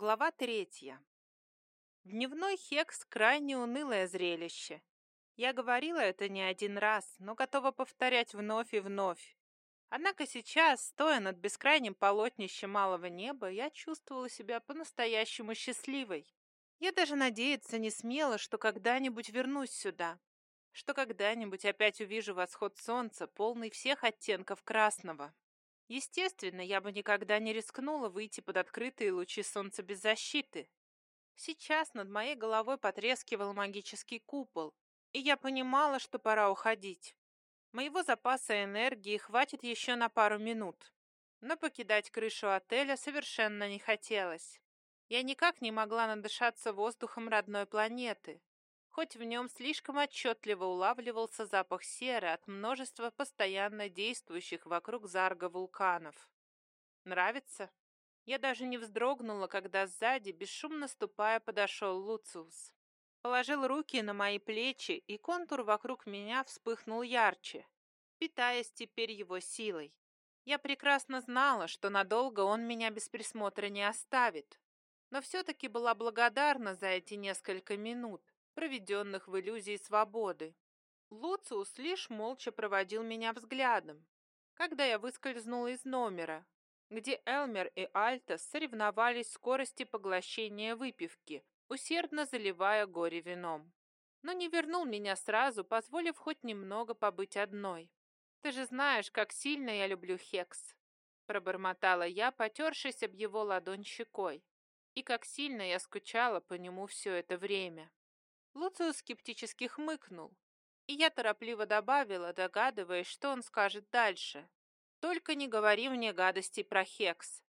Глава третья. Дневной хекс – крайне унылое зрелище. Я говорила это не один раз, но готова повторять вновь и вновь. Однако сейчас, стоя над бескрайним полотнищем малого неба, я чувствовала себя по-настоящему счастливой. Я даже надеяться не смела, что когда-нибудь вернусь сюда, что когда-нибудь опять увижу восход солнца, полный всех оттенков красного. Естественно, я бы никогда не рискнула выйти под открытые лучи солнца без защиты. Сейчас над моей головой потрескивал магический купол, и я понимала, что пора уходить. Моего запаса энергии хватит еще на пару минут, но покидать крышу отеля совершенно не хотелось. Я никак не могла надышаться воздухом родной планеты, хоть в нем слишком отчетливо улавливался запах серы от множества постоянно действующих вокруг Зарга вулканов. Нравится? Я даже не вздрогнула, когда сзади, бесшумно ступая, подошел Луциус. Положил руки на мои плечи, и контур вокруг меня вспыхнул ярче, питаясь теперь его силой. Я прекрасно знала, что надолго он меня без присмотра не оставит, но все-таки была благодарна за эти несколько минут, проведенных в иллюзии свободы. Луциус лишь молча проводил меня взглядом, когда я выскользнула из номера, где Элмер и Альтас соревновались в скорости поглощения выпивки, усердно заливая горе вином. Но не вернул меня сразу, позволив хоть немного побыть одной. «Ты же знаешь, как сильно я люблю Хекс», — пробормотала я, потершись об его ладонь щекой, и как сильно я скучала по нему все это время. Луциус скептически хмыкнул, и я торопливо добавила, догадываясь, что он скажет дальше. «Только не говори мне гадостей про Хекс.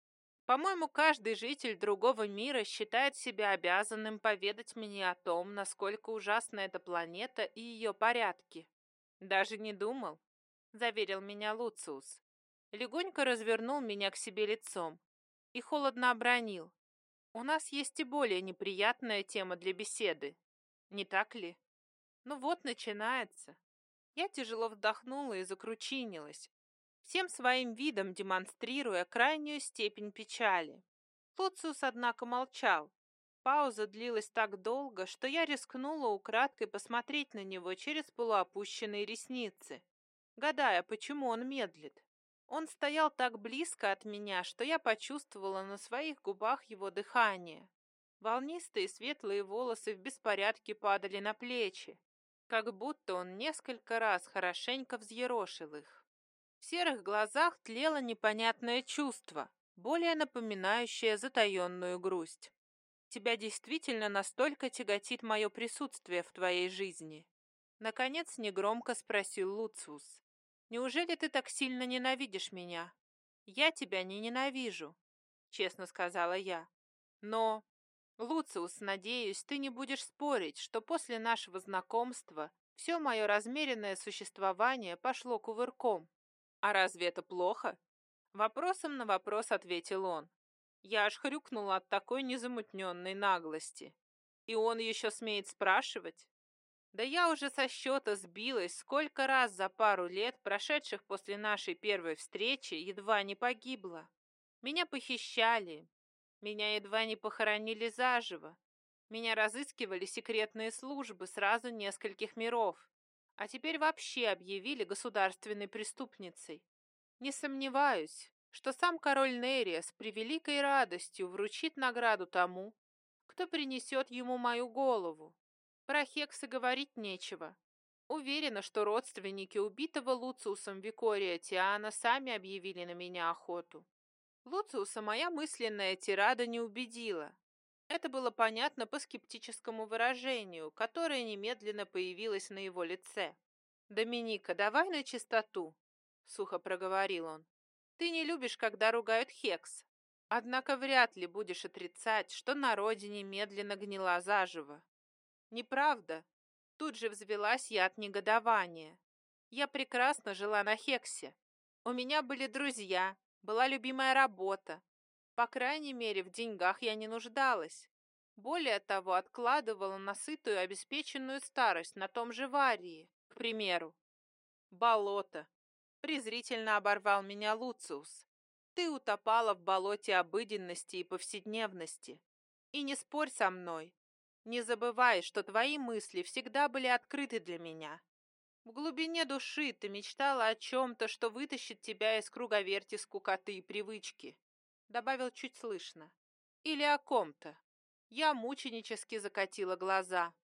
По-моему, каждый житель другого мира считает себя обязанным поведать мне о том, насколько ужасна эта планета и ее порядки. Даже не думал», — заверил меня Луциус. Легонько развернул меня к себе лицом и холодно обронил. «У нас есть и более неприятная тема для беседы. Не так ли? Ну вот, начинается. Я тяжело вдохнула и закручинилась, всем своим видом демонстрируя крайнюю степень печали. Луциус, однако, молчал. Пауза длилась так долго, что я рискнула украдкой посмотреть на него через полуопущенные ресницы, гадая, почему он медлит. Он стоял так близко от меня, что я почувствовала на своих губах его дыхание. Волнистые светлые волосы в беспорядке падали на плечи, как будто он несколько раз хорошенько взъерошил их. В серых глазах тлело непонятное чувство, более напоминающее затаенную грусть. «Тебя действительно настолько тяготит мое присутствие в твоей жизни?» Наконец негромко спросил Луциус. «Неужели ты так сильно ненавидишь меня?» «Я тебя не ненавижу», — честно сказала я. «Но Луциус, надеюсь, ты не будешь спорить, что после нашего знакомства все мое размеренное существование пошло кувырком. А разве это плохо? Вопросом на вопрос ответил он. Я аж хрюкнула от такой незамутненной наглости. И он еще смеет спрашивать? Да я уже со счета сбилась, сколько раз за пару лет, прошедших после нашей первой встречи, едва не погибла. Меня похищали, меня едва не похоронили заживо. Меня разыскивали секретные службы сразу нескольких миров. А теперь вообще объявили государственной преступницей. Не сомневаюсь, что сам король Нерия с превеликой радостью вручит награду тому, кто принесет ему мою голову. Про Хекса говорить нечего. Уверена, что родственники убитого Луциусом Викория Тиана сами объявили на меня охоту. Луциуса моя мысленная тирада не убедила. Это было понятно по скептическому выражению, которое немедленно появилось на его лице. «Доминика, давай на чистоту», — сухо проговорил он. «Ты не любишь, когда ругают Хекс, однако вряд ли будешь отрицать, что на родине медленно гнила заживо». «Неправда», — тут же взвелась я от негодования. «Я прекрасно жила на Хексе. У меня были друзья, была любимая работа. По крайней мере, в деньгах я не нуждалась. Более того, откладывала на сытую обеспеченную старость на том же Варии, к примеру. Болото. Презрительно оборвал меня Луциус. Ты утопала в болоте обыденности и повседневности. И не спорь со мной. Не забывай, что твои мысли всегда были открыты для меня. В глубине души ты мечтала о чем-то, что вытащит тебя из круговерти скукоты и привычки. Добавил чуть слышно. Или о ком-то. Я мученически закатила глаза.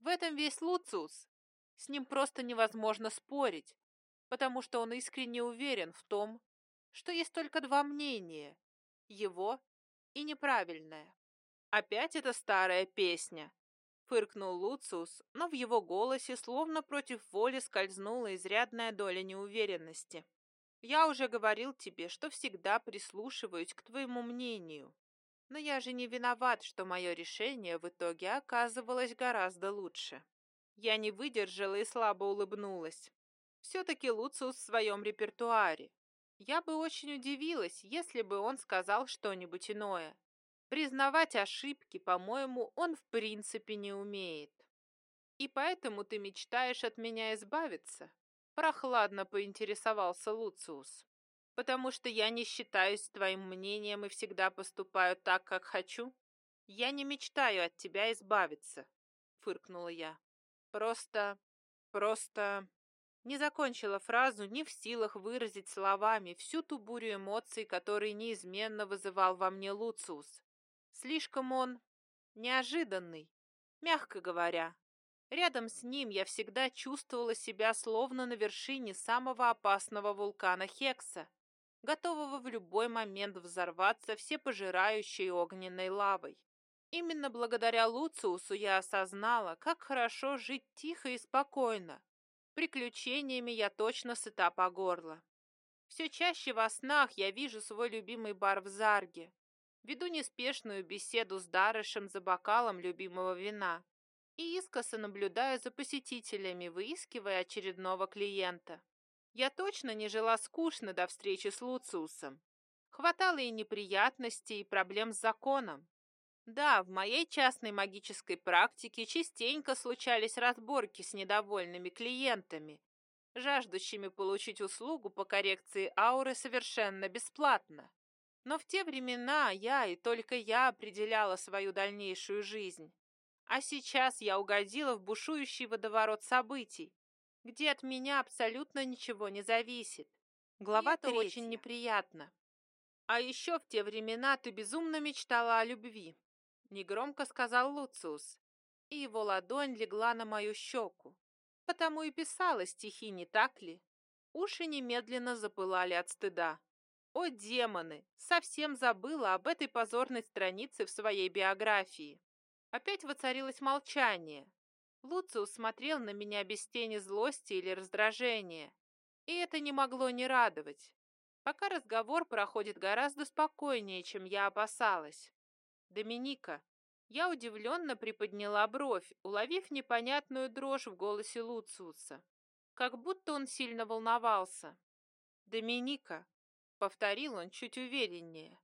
В этом весь Луциус. С ним просто невозможно спорить, потому что он искренне уверен в том, что есть только два мнения – его и неправильное. Опять эта старая песня. Фыркнул Луциус, но в его голосе словно против воли скользнула изрядная доля неуверенности. «Я уже говорил тебе, что всегда прислушиваюсь к твоему мнению. Но я же не виноват, что мое решение в итоге оказывалось гораздо лучше». Я не выдержала и слабо улыбнулась. Все-таки Луциус в своем репертуаре. Я бы очень удивилась, если бы он сказал что-нибудь иное. Признавать ошибки, по-моему, он в принципе не умеет. И поэтому ты мечтаешь от меня избавиться? Прохладно поинтересовался Луциус. Потому что я не считаюсь твоим мнением и всегда поступаю так, как хочу? Я не мечтаю от тебя избавиться, фыркнула я. Просто... просто... Не закончила фразу, не в силах выразить словами всю ту бурю эмоций, которые неизменно вызывал во мне Луциус. Слишком он неожиданный, мягко говоря. Рядом с ним я всегда чувствовала себя словно на вершине самого опасного вулкана Хекса, готового в любой момент взорваться всепожирающей огненной лавой. Именно благодаря Луциусу я осознала, как хорошо жить тихо и спокойно. Приключениями я точно сыта по горло. Все чаще во снах я вижу свой любимый бар в Зарге, Веду неспешную беседу с Дарышем за бокалом любимого вина и искоса наблюдаю за посетителями, выискивая очередного клиента. Я точно не жила скучно до встречи с Луциусом. Хватало и неприятностей, и проблем с законом. Да, в моей частной магической практике частенько случались разборки с недовольными клиентами, жаждущими получить услугу по коррекции ауры совершенно бесплатно. Но в те времена я и только я определяла свою дальнейшую жизнь. А сейчас я угодила в бушующий водоворот событий, где от меня абсолютно ничего не зависит. Глава-то очень неприятно. А еще в те времена ты безумно мечтала о любви, негромко сказал Луциус, и его ладонь легла на мою щеку. Потому и писала стихи, не так ли? Уши немедленно запылали от стыда. О, демоны! Совсем забыла об этой позорной странице в своей биографии. Опять воцарилось молчание. Луциус смотрел на меня без тени злости или раздражения. И это не могло не радовать. Пока разговор проходит гораздо спокойнее, чем я опасалась. Доминика. Я удивленно приподняла бровь, уловив непонятную дрожь в голосе Луциуса. Как будто он сильно волновался. Доминика, Повторил он чуть увереннее.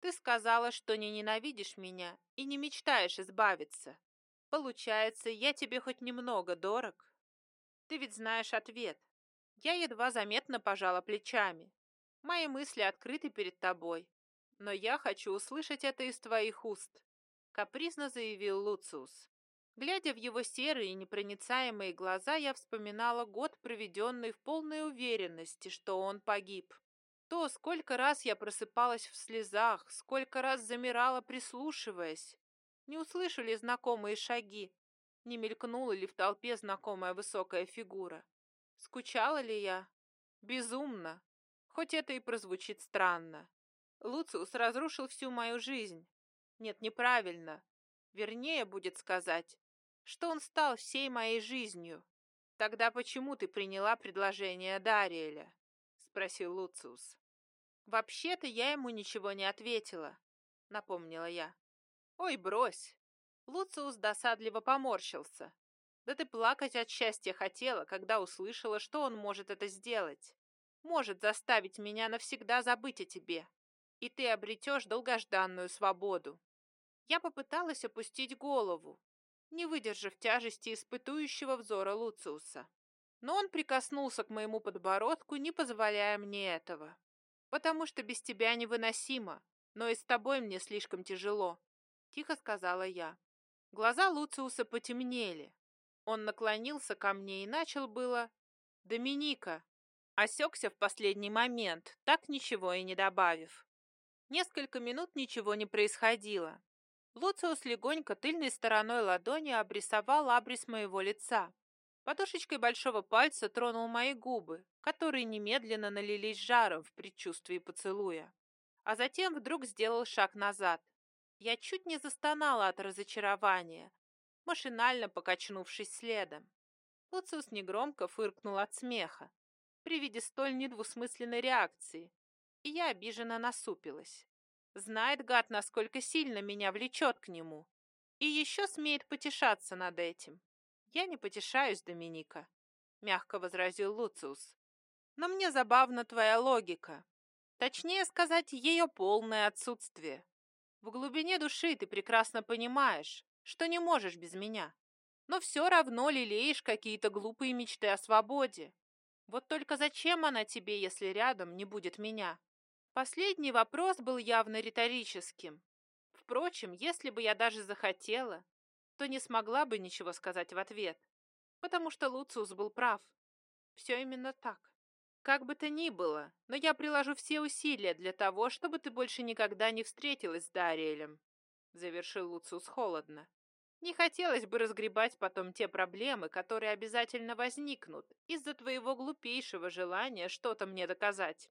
Ты сказала, что не ненавидишь меня и не мечтаешь избавиться. Получается, я тебе хоть немного дорог? Ты ведь знаешь ответ. Я едва заметно пожала плечами. Мои мысли открыты перед тобой. Но я хочу услышать это из твоих уст. Капризно заявил Луциус. Глядя в его серые и непроницаемые глаза, я вспоминала год, проведенный в полной уверенности, что он погиб. То, сколько раз я просыпалась в слезах, сколько раз замирала, прислушиваясь. Не услышали знакомые шаги, не мелькнула ли в толпе знакомая высокая фигура. Скучала ли я? Безумно. Хоть это и прозвучит странно. Луциус разрушил всю мою жизнь. Нет, неправильно. Вернее, будет сказать, что он стал всей моей жизнью. Тогда почему ты приняла предложение Дариэля? Спросил Луциус. Вообще-то я ему ничего не ответила, напомнила я. Ой, брось. Луциус досадливо поморщился. Да ты плакать от счастья хотела, когда услышала, что он может это сделать. Может заставить меня навсегда забыть о тебе. И ты обретешь долгожданную свободу. Я попыталась опустить голову, не выдержав тяжести испытующего взора Луциуса но он прикоснулся к моему подбородку, не позволяя мне этого. «Потому что без тебя невыносимо, но и с тобой мне слишком тяжело. тихо сказала я. Глаза Луциуса потемнели. Он наклонился ко мне и начал было... «Доминика!» Осекся в последний момент, так ничего и не добавив. Несколько минут ничего не происходило. Луциус легонько тыльной стороной ладони обрисовал абрис моего лица. Подушечкой большого пальца тронул мои губы, которые немедленно налились жаром в предчувствии поцелуя. А затем вдруг сделал шаг назад. Я чуть не застонала от разочарования, машинально покачнувшись следом. Луциус негромко фыркнул от смеха при виде столь недвусмысленной реакции, и я обиженно насупилась. Знает гад, насколько сильно меня влечет к нему, и еще смеет потешаться над этим. Я не потешаюсь, Доминика, мягко возразил Луциус. Но мне забавна твоя логика. Точнее сказать, ее полное отсутствие. В глубине души ты прекрасно понимаешь, что не можешь без меня. Но все равно лелеешь какие-то глупые мечты о свободе. Вот только зачем она тебе, если рядом не будет меня? Последний вопрос был явно риторическим. Впрочем, если бы я даже захотела, то не смогла бы ничего сказать в ответ, потому что Луциус был прав. Все именно так. Как бы то ни было, но я приложу все усилия для того, чтобы ты больше никогда не встретилась с Дариэлем, завершил Луциус холодно. Не хотелось бы разгребать потом те проблемы, которые обязательно возникнут из-за твоего глупейшего желания что-то мне доказать.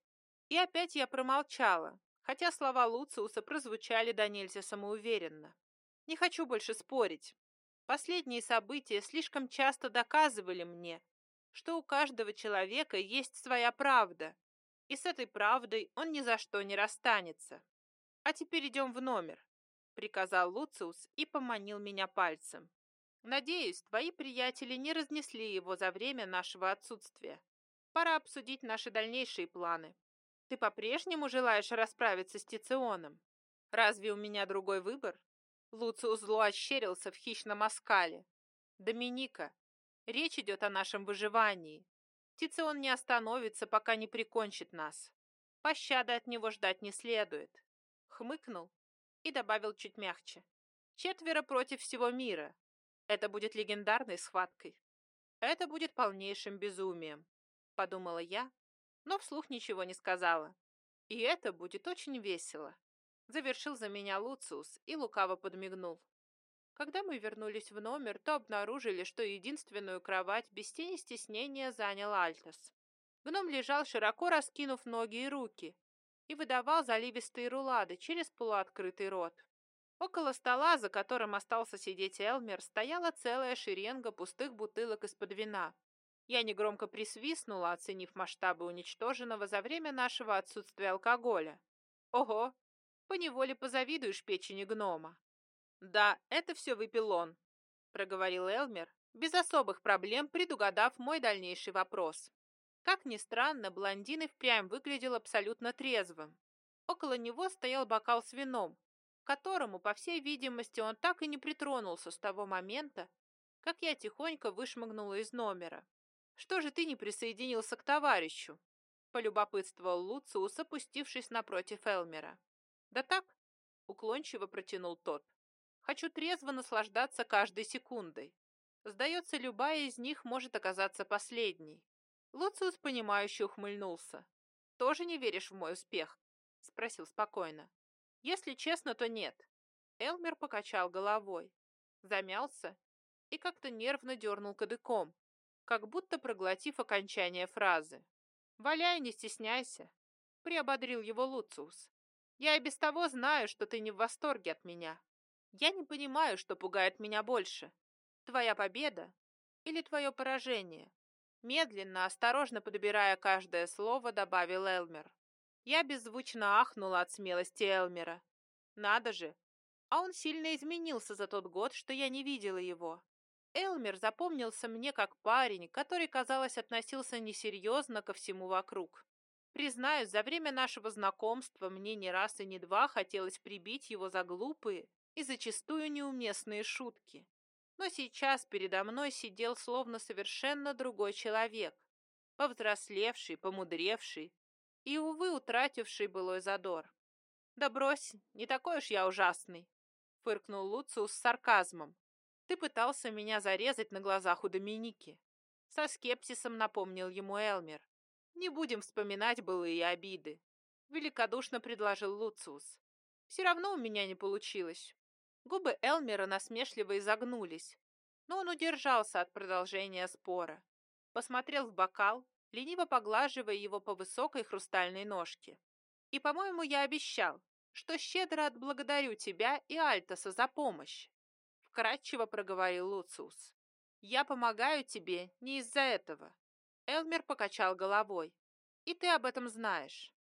И опять я промолчала, хотя слова Луциуса прозвучали до нельзя самоуверенно. Не хочу больше спорить. Последние события слишком часто доказывали мне, что у каждого человека есть своя правда, и с этой правдой он ни за что не расстанется. А теперь идем в номер. — приказал Луциус и поманил меня пальцем. «Надеюсь, твои приятели не разнесли его за время нашего отсутствия. Пора обсудить наши дальнейшие планы. Ты по-прежнему желаешь расправиться с Тиционом? Разве у меня другой выбор?» Луциус зло ощерился в хищном оскале. «Доминика, речь идет о нашем выживании. Тицион не остановится, пока не прикончит нас. Пощады от него ждать не следует». Хмыкнул и добавил чуть мягче. Четверо против всего мира. Это будет легендарной схваткой. Это будет полнейшим безумием, подумала я, но вслух ничего не сказала. И это будет очень весело. Завершил за меня Луциус и лукаво подмигнул. Когда мы вернулись в номер, то обнаружили, что единственную кровать без тени стеснения занял Альтос. Гном лежал, широко раскинув ноги и руки, и выдавал заливистые рулады через полуоткрытый рот. Около стола, за которым остался сидеть Элмер, стояла целая шеренга пустых бутылок из-под вина. Я негромко присвистнула, оценив масштабы уничтоженного за время нашего отсутствия алкоголя. Ого, поневоле позавидуешь печени гнома. Да, это все выпил он, проговорил Элмер, без особых проблем предугадав мой дальнейший вопрос. Как ни странно, блондин и впрямь выглядел абсолютно трезвым. Около него стоял бокал с вином, к которому, по всей видимости, он так и не притронулся с того момента, как я тихонько вышмыгнула из номера. «Что же ты не присоединился к товарищу?» — полюбопытствовал Луциус, опустившись напротив Элмера. «Да так», — уклончиво протянул тот. «Хочу трезво наслаждаться каждой секундой. Сдается, любая из них может оказаться последней. Луциус, понимающе ухмыльнулся. «Тоже не веришь в мой успех?» — спросил спокойно. «Если честно, то нет». Элмер покачал головой, замялся и как-то нервно дернул кадыком, как будто проглотив окончание фразы. «Валяй, не стесняйся», — приободрил его Луциус. «Я и без того знаю, что ты не в восторге от меня. Я не понимаю, что пугает меня больше. Твоя победа или твое поражение?» Медленно, осторожно подбирая каждое слово, добавил Элмер. Я беззвучно ахнула от смелости Элмера. Надо же! А он сильно изменился за тот год, что я не видела его. Элмер запомнился мне как парень, который, казалось, относился несерьезно ко всему вокруг. Признаюсь, за время нашего знакомства мне не раз и не два хотелось прибить его за глупые и зачастую неуместные шутки. Но сейчас передо мной сидел словно совершенно другой человек, повзрослевший, помудревший и, увы, утративший былой задор. «Да брось, не такой уж я ужасный!» фыркнул Луциус с сарказмом. «Ты пытался меня зарезать на глазах у Доминики». Со скепсисом напомнил ему Элмер. «Не будем вспоминать былые обиды», — великодушно предложил Луциус. «Все равно у меня не получилось». Губы Элмера насмешливо изогнулись, но он удержался от продолжения спора. Посмотрел в бокал, лениво поглаживая его по высокой хрустальной ножке. «И, по-моему, я обещал, что щедро отблагодарю тебя и Альтоса за помощь», — вкратчиво проговорил Луциус. «Я помогаю тебе не из-за этого». Элмер покачал головой. «И ты об этом знаешь».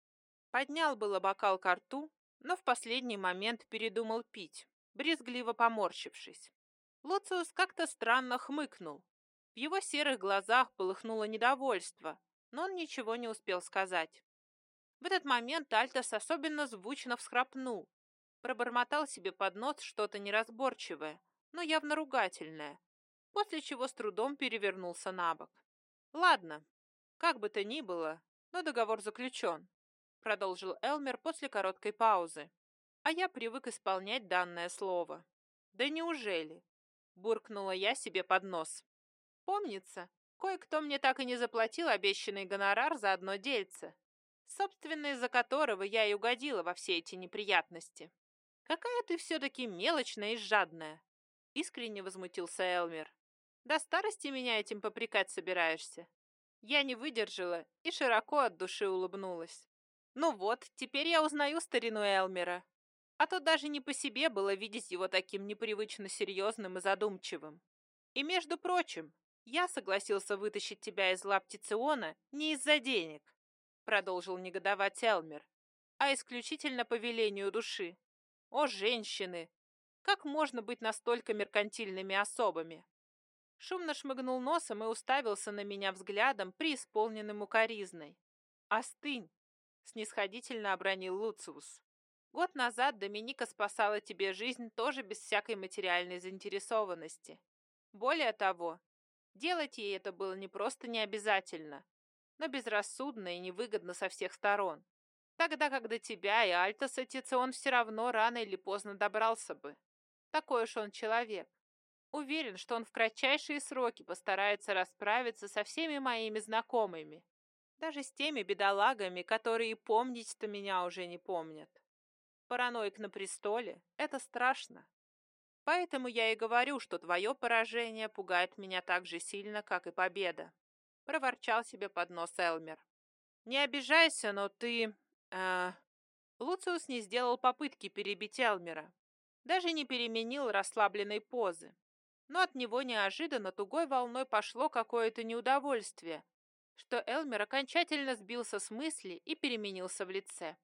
Поднял было бокал ко рту, но в последний момент передумал пить, брезгливо поморщившись. Луциус как-то странно хмыкнул. В его серых глазах полыхнуло недовольство, но он ничего не успел сказать. В этот момент Альтос особенно звучно всхрапнул. Пробормотал себе под нос что-то неразборчивое, но явно ругательное, после чего с трудом перевернулся на бок. «Ладно, как бы то ни было, но договор заключен», продолжил Элмер после короткой паузы. «А я привык исполнять данное слово». «Да неужели?» буркнула я себе под нос. «Помнится, кое-кто мне так и не заплатил обещанный гонорар за одно дельце собственно, из-за которого я и угодила во все эти неприятности. Какая ты все-таки мелочная и жадная!» Искренне возмутился Элмер. «До старости меня этим попрекать собираешься?» Я не выдержала и широко от души улыбнулась. «Ну вот, теперь я узнаю старину Элмера. А то даже не по себе было видеть его таким непривычно серьезным и задумчивым. И, между прочим, я согласился вытащить тебя из лап Тициона не из-за денег, продолжил негодовать Элмер, а исключительно по велению души. О, женщины! Как можно быть настолько меркантильными особами? Шумно шмыгнул носом и уставился на меня взглядом, преисполненным укоризной. «Остынь!» — снисходительно обронил Луциус. «Год назад Доминика спасала тебе жизнь тоже без всякой материальной заинтересованности. Более того, делать ей это было не просто необязательно, но безрассудно и невыгодно со всех сторон. Тогда как до тебя и Альтоса Тицион все равно рано или поздно добрался бы. Такой уж он человек. Уверен, что он в кратчайшие сроки постарается расправиться со всеми моими знакомыми. Даже с теми бедолагами, которые помнить-то меня уже не помнят. Параноик на престоле — это страшно. Поэтому я и говорю, что твое поражение пугает меня так же сильно, как и победа проворчал себе под нос Элмер. «Не обижайся, но ты...» э... Луциус не сделал попытки перебить Элмера, даже не переменил расслабленной позы. Но от него неожиданно тугой волной пошло какое-то неудовольствие, что Элмер окончательно сбился с мысли и переменился в лице.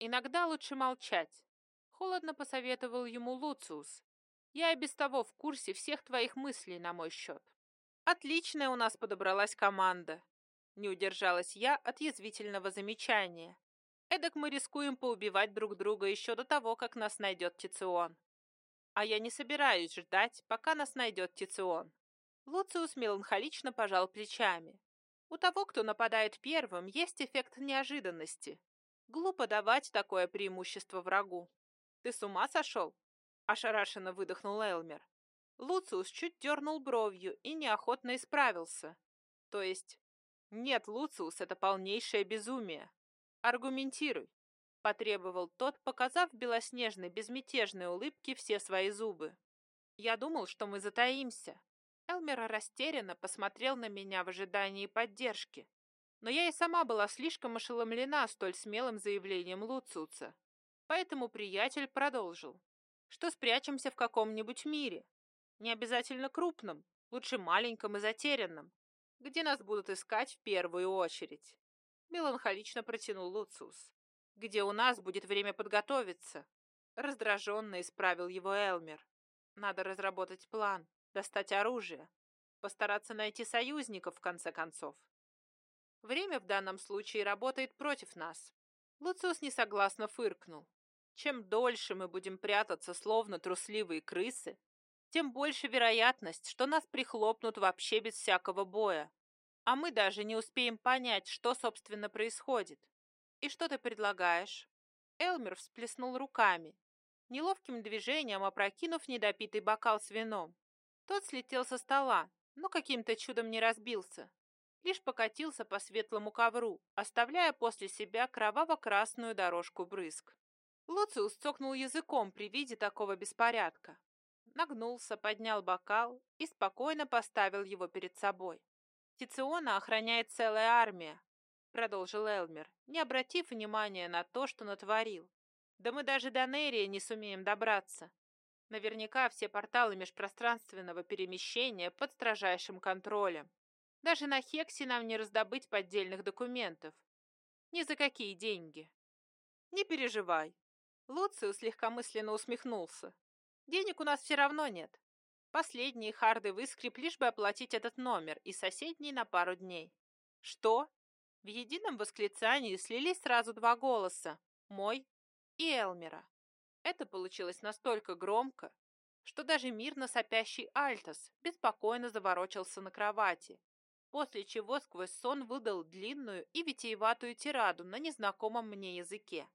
«Иногда лучше молчать», — холодно посоветовал ему Луциус. «Я и без того в курсе всех твоих мыслей на мой счет». Отличная у нас подобралась команда. Не удержалась я от язвительного замечания. Эдак мы рискуем поубивать друг друга еще до того, как нас найдет Тицион. А я не собираюсь ждать, пока нас найдет Тицион. Луциус меланхолично пожал плечами. У того, кто нападает первым, есть эффект неожиданности. Глупо давать такое преимущество врагу. Ты с ума сошел? Ошарашенно выдохнул Элмер. Луциус чуть дернул бровью и неохотно исправился. То есть, нет, Луциус, это полнейшее безумие. Аргументируй, потребовал тот, показав белоснежной безмятежной улыбке все свои зубы. Я думал, что мы затаимся. Элмер растерянно посмотрел на меня в ожидании поддержки. Но я и сама была слишком ошеломлена столь смелым заявлением Луциуса. Поэтому приятель продолжил. Что спрячемся в каком-нибудь мире, не обязательно крупном, лучше маленьком и затерянном, где нас будут искать в первую очередь. Меланхолично протянул Луциус. Где у нас будет время подготовиться. Раздраженно исправил его Элмер. Надо разработать план, достать оружие, постараться найти союзников в конце концов. Время в данном случае работает против нас. Луциус несогласно фыркнул. Чем дольше мы будем прятаться, словно трусливые крысы, тем больше вероятность, что нас прихлопнут вообще без всякого боя. А мы даже не успеем понять, что, собственно, происходит. И что ты предлагаешь? Элмер всплеснул руками. неловким движением опрокинув недопитый бокал с вином. Тот слетел со стола, но каким-то чудом не разбился. Лишь покатился по светлому ковру, оставляя после себя кроваво-красную дорожку брызг. Луциус цокнул языком при виде такого беспорядка. Нагнулся, поднял бокал и спокойно поставил его перед собой. «Тициона охраняет целая армия», — продолжил Элмер, не обратив внимания на то, что натворил. «Да мы даже до Нерия не сумеем добраться. Наверняка все порталы межпространственного перемещения под строжайшим контролем. Даже на Хексе нам не раздобыть поддельных документов. Ни за какие деньги. Не переживай. Луциус легкомысленно усмехнулся. Денег у нас все равно нет. Последние харды выскреб, лишь бы оплатить этот номер и соседний на пару дней. Что? В едином восклицании слились сразу два голоса. Мой и Элмера. Это получилось настолько громко, что даже мирно сопящий Альтос беспокойно заворочился на кровати, после чего сквозь сон выдал длинную и витиеватую тираду на незнакомом мне языке.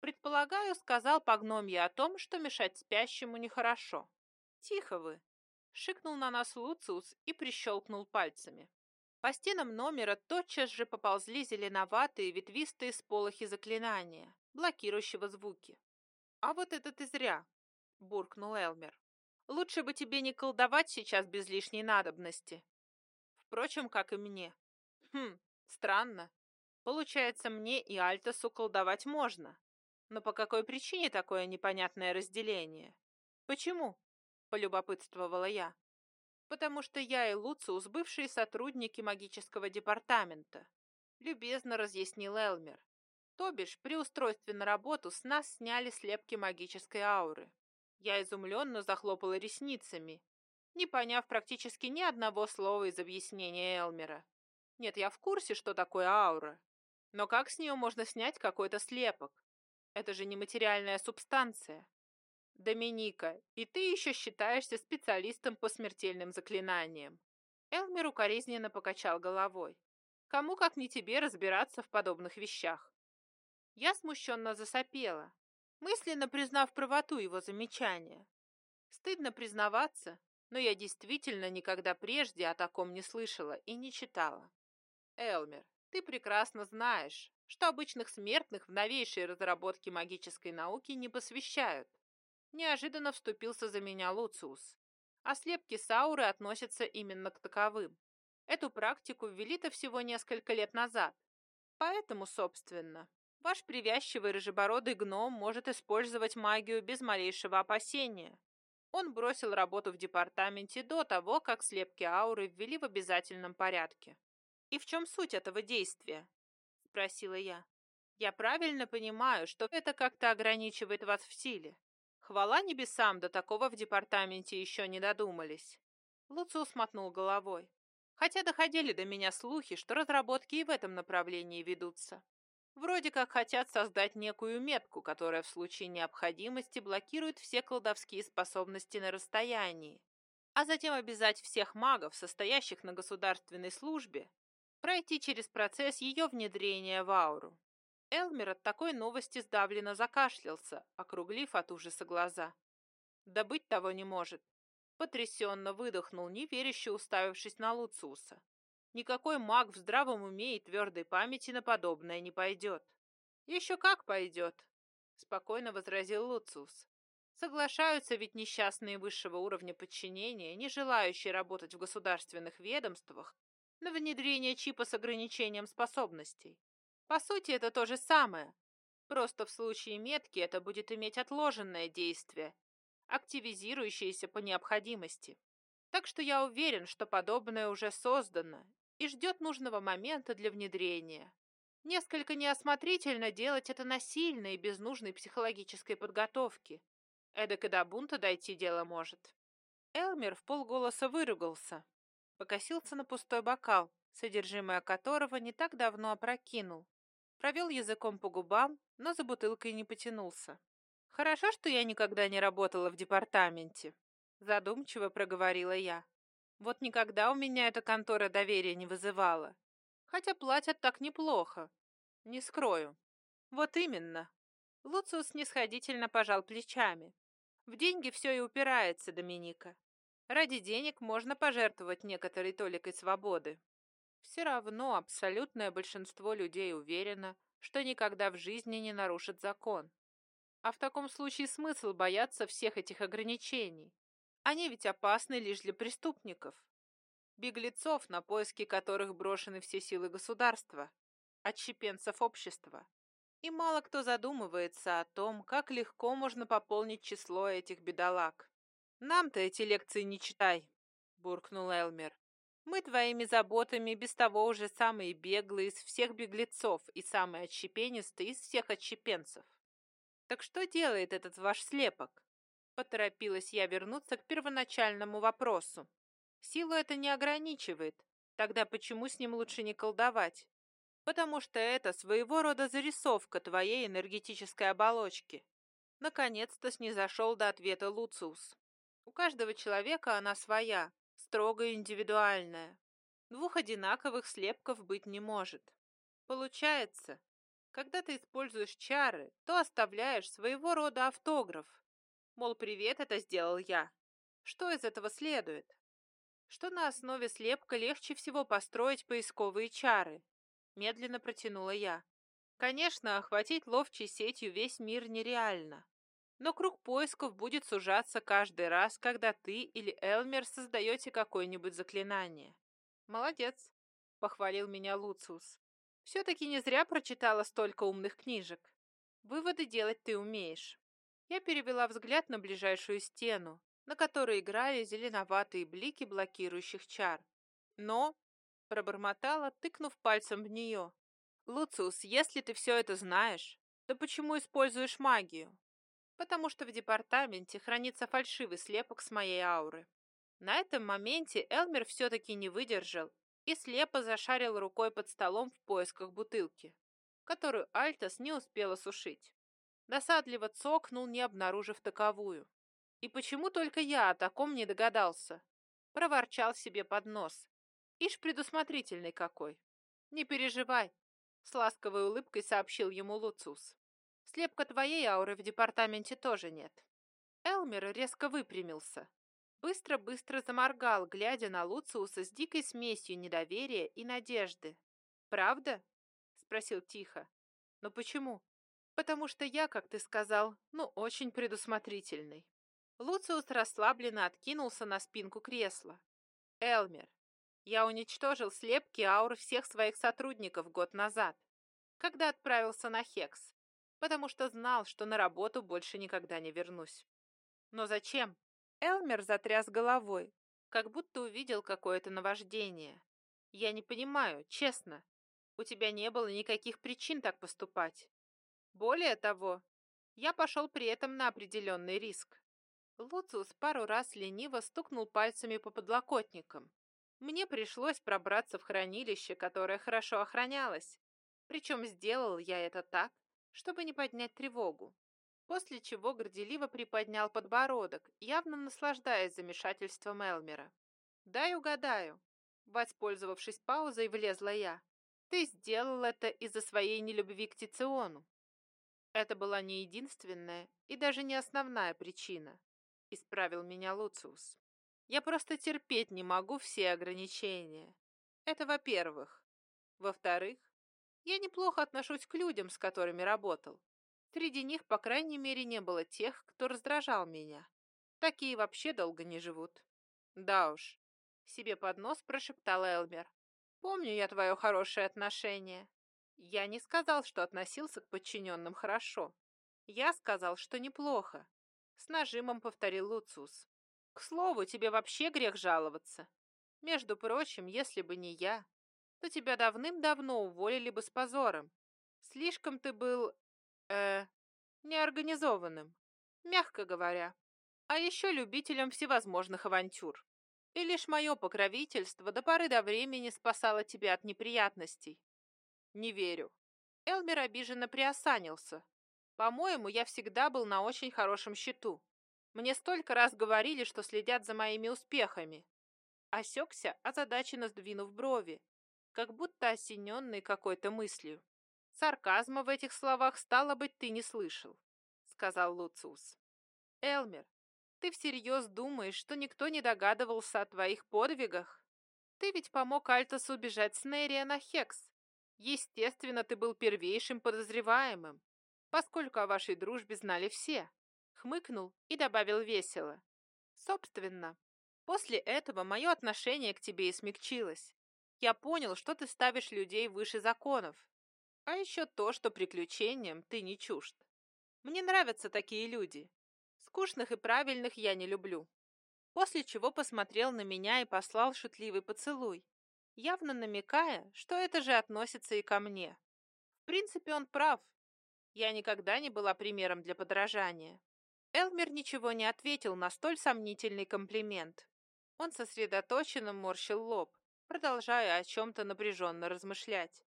Предполагаю, сказал по гномье о том, что мешать спящему нехорошо. «Тихо вы!» — шикнул на нас Луциус и прищелкнул пальцами. По стенам номера тотчас же поползли зеленоватые ветвистые сполохи заклинания, блокирующего звуки. «А вот это ты зря!» — буркнул Элмер. «Лучше бы тебе не колдовать сейчас без лишней надобности. Впрочем, как и мне. Хм, странно. Получается, мне и Альтосу колдовать можно. Но по какой причине такое непонятное разделение? Почему?» — полюбопытствовала я. «Потому что я и Луциус бывшие сотрудники магического департамента», — любезно разъяснил Элмер. То бишь, при устройстве на работу с нас сняли слепки магической ауры. Я изумленно захлопала ресницами, не поняв практически ни одного слова из объяснения Элмера. Нет, я в курсе, что такое аура. Но как с нее можно снять какой-то слепок? Это же нематериальная субстанция. Доминика, и ты еще считаешься специалистом по смертельным заклинаниям. Элмер укоризненно покачал головой. Кому, как не тебе, разбираться в подобных вещах? Я смущенно засопела, мысленно признав правоту его замечания. Стыдно признаваться, но я действительно никогда прежде о таком не слышала и не читала. Элмер, ты прекрасно знаешь, что обычных смертных в новейшие разработки магической науки не посвящают. Неожиданно вступился за меня Луциус. А слепки Сауры относятся именно к таковым. Эту практику ввели-то всего несколько лет назад. Поэтому, собственно, Ваш привязчивый рыжебородый гном может использовать магию без малейшего опасения. Он бросил работу в департаменте до того, как слепки ауры ввели в обязательном порядке. «И в чем суть этого действия?» – спросила я. «Я правильно понимаю, что это как-то ограничивает вас в силе. Хвала небесам, до такого в департаменте еще не додумались». Луциус мотнул головой. Хотя доходили до меня слухи, что разработки и в этом направлении ведутся. Вроде как хотят создать некую метку, которая в случае необходимости блокирует все колдовские способности на расстоянии, а затем обязать всех магов, состоящих на государственной службе, пройти через процесс ее внедрения в ауру. Элмер от такой новости сдавленно закашлялся, округлив от ужаса глаза. Да быть того не может. Потрясенно выдохнул, неверяще уставившись на Луциуса. Никакой маг в здравом уме и твердой памяти на подобное не пойдет. Еще как пойдет, спокойно возразил Луциус. Соглашаются ведь несчастные высшего уровня подчинения, не желающие работать в государственных ведомствах, на внедрение чипа с ограничением способностей. По сути, это то же самое. Просто в случае метки это будет иметь отложенное действие, активизирующееся по необходимости. Так что я уверен, что подобное уже создано и ждет нужного момента для внедрения. Несколько неосмотрительно делать это насильно и без нужной психологической подготовки. Эдак и до бунта дойти дело может. Элмер в полголоса выругался, покосился на пустой бокал, содержимое которого не так давно опрокинул. Провел языком по губам, но за бутылкой не потянулся. «Хорошо, что я никогда не работала в департаменте», задумчиво проговорила я. Вот никогда у меня эта контора доверия не вызывала. Хотя платят так неплохо. Не скрою. Вот именно. Луциус снисходительно пожал плечами. В деньги все и упирается, Доминика. Ради денег можно пожертвовать некоторой толикой свободы. Все равно абсолютное большинство людей уверено, что никогда в жизни не нарушит закон. А в таком случае смысл бояться всех этих ограничений? Они ведь опасны лишь для преступников. Беглецов, на поиски которых брошены все силы государства, отщепенцев общества. И мало кто задумывается о том, как легко можно пополнить число этих бедолаг. «Нам-то эти лекции не читай», — буркнул Элмер. «Мы твоими заботами без того уже самые беглые из всех беглецов и самые отщепенистые из всех отщепенцев. Так что делает этот ваш слепок?» Поторопилась я вернуться к первоначальному вопросу. Силу это не ограничивает. Тогда почему с ним лучше не колдовать? потому что это своего рода зарисовка твоей энергетической оболочки. Наконец-то снизошел до ответа Луциус. У каждого человека она своя, строго индивидуальная. Двух одинаковых слепков быть не может. Получается, когда ты используешь чары, то оставляешь своего рода автограф. Мол, привет, это сделал я. Что из этого следует? Что на основе слепка легче всего построить поисковые чары, Медленно протянула я. Конечно, охватить ловчей сетью весь мир нереально. Но круг поисков будет сужаться каждый раз, когда ты или Элмер создаете какое-нибудь заклинание. Молодец, похвалил меня Луциус. Все-таки не зря прочитала столько умных книжек. Выводы делать ты умеешь. Я перевела взгляд на ближайшую стену, на которой играли зеленоватые блики блокирующих чар. Но Пробормотала, тыкнув пальцем в нее. «Луциус, если ты все это знаешь, то почему используешь магию?» «Потому что в департаменте хранится фальшивый слепок с моей ауры». На этом моменте Элмер все-таки не выдержал и слепо зашарил рукой под столом в поисках бутылки, которую Альтас не успела сушить. Досадливо цокнул, не обнаружив таковую. И почему только я о таком не догадался? Проворчал себе под нос, Ишь предусмотрительный какой. Не переживай, с ласковой улыбкой сообщил ему Луцус. Слепка твоей ауры в департаменте тоже нет. Элмер резко выпрямился. Быстро-быстро заморгал, глядя на Луциуса с дикой смесью недоверия и надежды. «Правда?» — спросил тихо. «Но почему?» «Потому что я, как ты сказал, ну, очень предусмотрительный». Луциус расслабленно откинулся на спинку кресла. «Элмер, я уничтожил слепки аур всех своих сотрудников год назад, когда отправился на Хекс, потому что знал, что на работу больше никогда не вернусь. Но зачем? Элмер затряс головой, как будто увидел какое-то наваждение. Я не понимаю, честно. У тебя не было никаких причин так поступать. Более того, я пошел при этом на определенный риск. Луциус пару раз лениво стукнул пальцами по подлокотникам, мне пришлось пробраться в хранилище, которое хорошо охранялось. Причем сделал я это так, чтобы не поднять тревогу. После чего горделиво приподнял подбородок, явно наслаждаясь замешательством Элмера. «Дай угадаю». Воспользовавшись паузой, влезла я. «Ты сделал это из-за своей нелюбви к Тициону». Это была не единственная и даже не основная причина, исправил меня Луциус. Я просто терпеть не могу все ограничения. Это во-первых. Во-вторых, я неплохо отношусь к людям, с которыми работал. Среди них, по крайней мере, не было тех, кто раздражал меня. Такие вообще долго не живут. Да уж, себе под нос прошептал Элмер. Помню я твое хорошее отношение. Я не сказал, что относился к подчиненным хорошо. Я сказал, что неплохо. С нажимом повторил Луциус. К слову, тебе вообще грех жаловаться. Между прочим, если бы не я, то тебя давным-давно уволили бы с позором. Слишком ты был, э, неорганизованным, мягко говоря. А еще любителем всевозможных авантюр. И лишь мое покровительство до поры до времени спасало тебя от неприятностей. Не верю. Элмер обиженно приосанился. По-моему, я всегда был на очень хорошем счету. Мне столько раз говорили, что следят за моими успехами. Осекся, озадаченно сдвинув брови, как будто осененный какой-то мыслью. Сарказма в этих словах, стало быть, ты не слышал, сказал Луциус. Элмер, ты всерьез думаешь, что никто не догадывался о твоих подвигах? Ты ведь помог Альтосу убежать с Нерия на Хекс. Естественно, ты был первейшим подозреваемым, поскольку о вашей дружбе знали все. Хмыкнул и добавил весело. Собственно, после этого мое отношение к тебе и смягчилось. Я понял, что ты ставишь людей выше законов. А еще то, что приключениям ты не чужд. Мне нравятся такие люди. Скучных и правильных я не люблю после чего посмотрел на меня и послал шутливый поцелуй, явно намекая, что это же относится и ко мне. В принципе, он прав. Я никогда не была примером для подражания. Элмер ничего не ответил на столь сомнительный комплимент. Он сосредоточенно морщил лоб, продолжая о чем-то напряженно размышлять.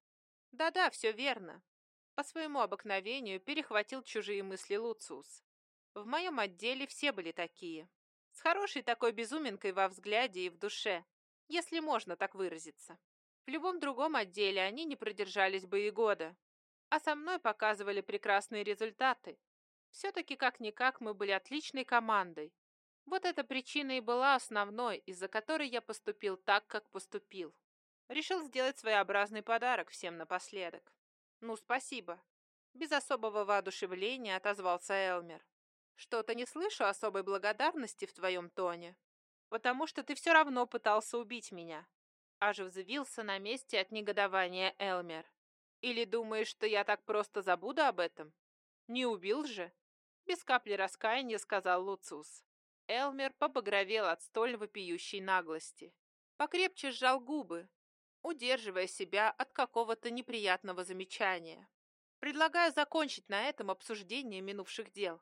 Да-да, все верно. По своему обыкновению перехватил чужие мысли Луциус. В моем отделе все были такие. С хорошей такой безуминкой во взгляде и в душе, если можно так выразиться. В любом другом отделе они не продержались бы и года, а со мной показывали прекрасные результаты. Все-таки как-никак мы были отличной командой. Вот эта причина и была основной, из-за которой я поступил так, как поступил. Решил сделать своеобразный подарок всем напоследок. Ну, спасибо. Без особого воодушевления отозвался Элмер. Что-то не слышу особой благодарности в твоем тоне, потому что ты все равно пытался убить меня. Аж взвился на месте от негодования Элмер. Или думаешь, что я так просто забуду об этом? Не убил же? Без капли раскаяния сказал Луциус. Элмер побагровел от столь вопиющей наглости. Покрепче сжал губы, удерживая себя от какого-то неприятного замечания. Предлагаю закончить на этом обсуждение минувших дел.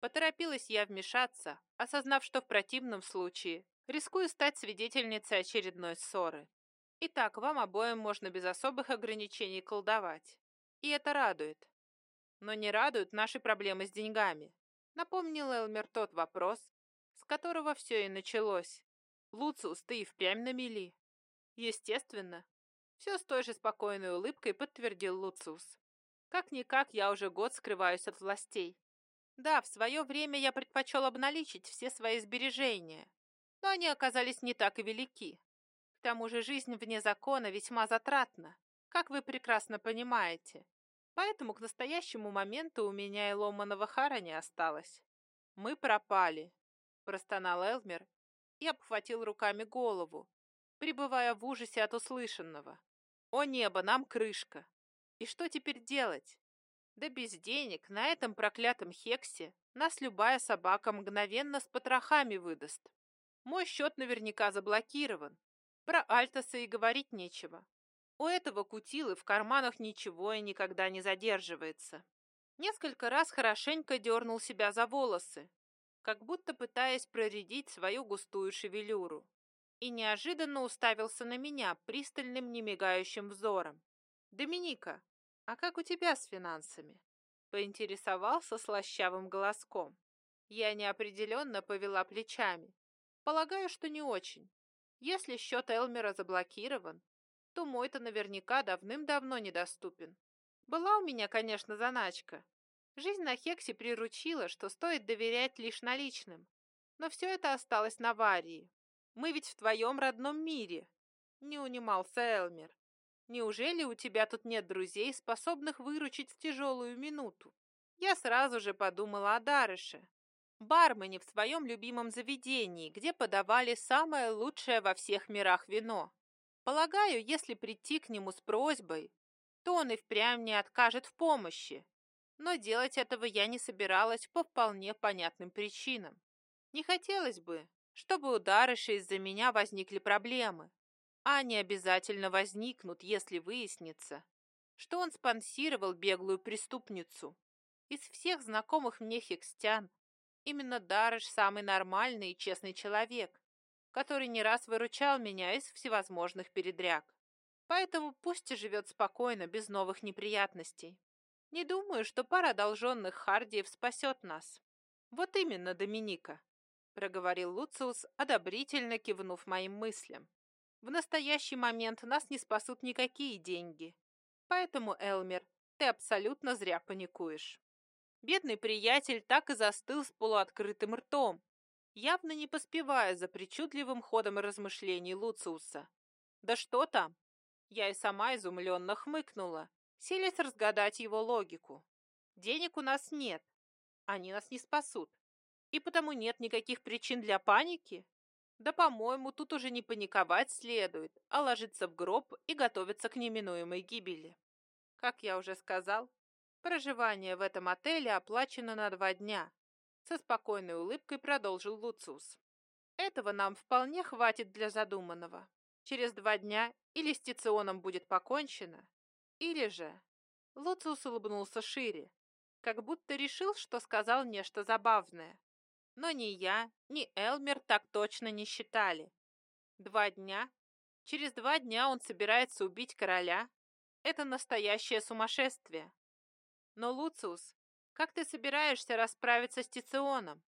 Поторопилась я вмешаться, осознав, что в противном случае рискую стать свидетельницей очередной ссоры. Итак, вам обоим можно без особых ограничений колдовать. И это радует. Но не радуют наши проблемы с деньгами. Напомнил Элмер тот вопрос, с которого все и началось. Луциус, ты и впрямь на мели. Естественно. Все с той же спокойной улыбкой подтвердил Луциус. Как-никак я уже год скрываюсь от властей. Да, в свое время я предпочел обналичить все свои сбережения, но они оказались не так и велики. К тому же жизнь вне закона весьма затратна, как вы прекрасно понимаете. Поэтому к настоящему моменту у меня и ломаного хара не осталось. Мы пропали, простонал Элмер и обхватил руками голову, пребывая в ужасе от услышанного. О небо, нам крышка. И что теперь делать? Да без денег на этом проклятом хексе нас любая собака мгновенно с потрохами выдаст. Мой счет наверняка заблокирован. Про Альтоса и говорить нечего. У этого кутилы в карманах ничего и никогда не задерживается. Несколько раз хорошенько дернул себя за волосы, как будто пытаясь проредить свою густую шевелюру, и неожиданно уставился на меня пристальным немигающим взором. «Доминика, «А как у тебя с финансами?» Поинтересовался слащавым голоском. Я неопределенно повела плечами. Полагаю, что не очень. Если счет Элмера заблокирован, то мой-то наверняка давным-давно недоступен. Была у меня, конечно, заначка. Жизнь на Хексе приручила, что стоит доверять лишь наличным. Но все это осталось на Варии. Мы ведь в твоем родном мире, не унимался Элмер. Неужели у тебя тут нет друзей, способных выручить в тяжелую минуту? Я сразу же подумала о Дарыше, бармене в своем любимом заведении, где подавали самое лучшее во всех мирах вино. Полагаю, если прийти к нему с просьбой, то он и впрямь не откажет в помощи. Но делать этого я не собиралась по вполне понятным причинам. Не хотелось бы, чтобы у Дарыша из-за меня возникли проблемы а они обязательно возникнут, если выяснится, что он спонсировал беглую преступницу. Из всех знакомых мне хекстян именно Дарыш самый нормальный и честный человек, который не раз выручал меня из всевозможных передряг. Поэтому пусть и живет спокойно, без новых неприятностей. Не думаю, что пара одолженных Хардиев спасет нас. Вот именно, Доминика, проговорил Луциус, одобрительно кивнув моим мыслям. В настоящий момент нас не спасут никакие деньги. Поэтому, Элмер, Ты абсолютно зря паникуешь. Бедный приятель так и застыл с полуоткрытым ртом, явно не поспевая за причудливым ходом размышлений Луциуса. Да что там? Я и сама изумленно хмыкнула, селись разгадать его логику. Денег у нас нет, они нас не спасут. И потому нет никаких причин для паники? Да, по-моему, тут уже не паниковать следует, а ложиться в гроб и готовиться к неминуемой гибели. Как я уже сказал, проживание в этом отеле оплачено на два дня. Со спокойной улыбкой продолжил Луциус. Этого нам вполне хватит для задуманного. Через два дня или с Тиционом будет покончено, или же... Луциус улыбнулся шире, как будто решил, что сказал нечто забавное. Но ни я, ни Элмер так точно не считали. Два дня? Через два дня он собирается убить короля? Это настоящее сумасшествие. Но, Луциус, как ты собираешься расправиться с Тиционом?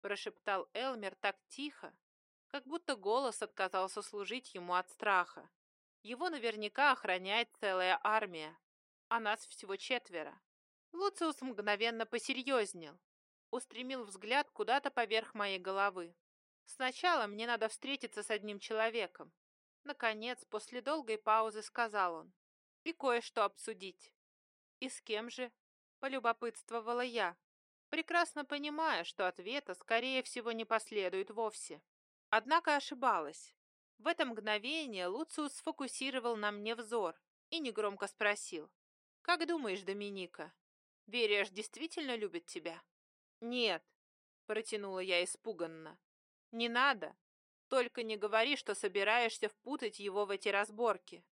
Прошептал Элмер так тихо, как будто голос отказался служить ему от страха. Его наверняка охраняет целая армия, а нас всего четверо. Луциус мгновенно посерьезнел, устремил взгляд куда-то поверх моей головы. Сначала мне надо встретиться с одним человеком. Наконец, после долгой паузы сказал он. И кое-что обсудить. И с кем же? Полюбопытствовала я, прекрасно понимая, что ответа, скорее всего, не последует вовсе. Однако ошибалась. В это мгновение Луциус сфокусировал на мне взор и негромко спросил. «Как думаешь, Доминика, Вериаш действительно любит тебя?» «Нет», — протянула я испуганно. «Не надо. Только не говори, что собираешься впутать его в эти разборки».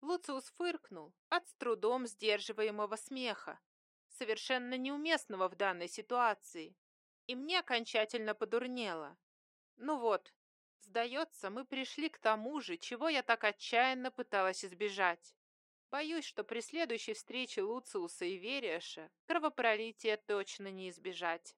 Луциус фыркнул от с трудом сдерживаемого смеха, совершенно неуместного в данной ситуации, и мне окончательно подурнело. Ну вот, сдается, мы пришли к тому же, чего я так отчаянно пыталась избежать. Боюсь, что при следующей встрече Луциуса и Вериаша кровопролития точно не избежать.